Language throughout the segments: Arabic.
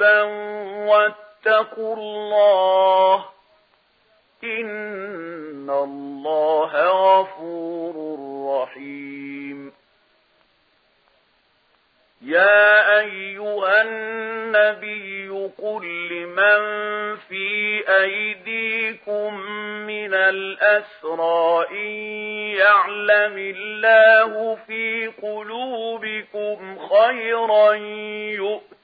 قريبا واتقوا الله إن الله غفور رحيم يا أيها النبي قل لمن في أيديكم من الأسرى إن يعلم الله في قلوبكم خيرا يؤمن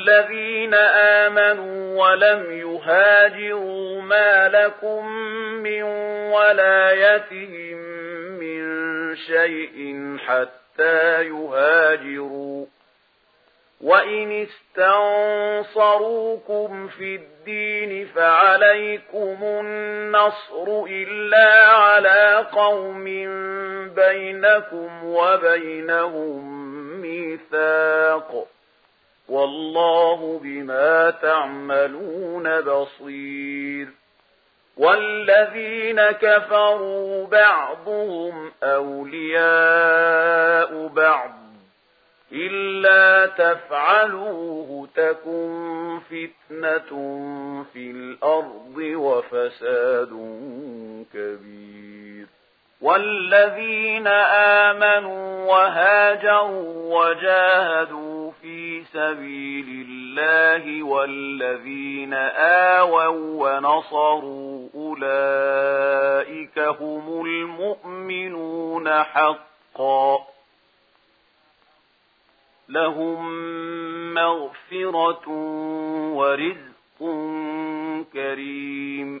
الذين آمنوا ولم يهاجروا ما لكم من ولايتهم من شيء حتى يهاجروا وَإِنِ اسْتَنصَرُوكُمْ فِي الدِّينِ فَعَلَيْكُمُ النَّصْرُ إِلَّا عَلَى قَوْمٍ بَيْنَكُمْ وَبَيْنَهُم مِّيثَاقٌ والله بما تعملون بصير. والذين كفروا بعضهم أولياء بعض. إلا تفعلوه تكن فتنة في الأرض وفساد كبير. والذين آمنوا وهاجروا وجاهدوا سبيل الله والذين آووا ونصروا أولئك هم المؤمنون حقا لهم مغفرة ورزق كريم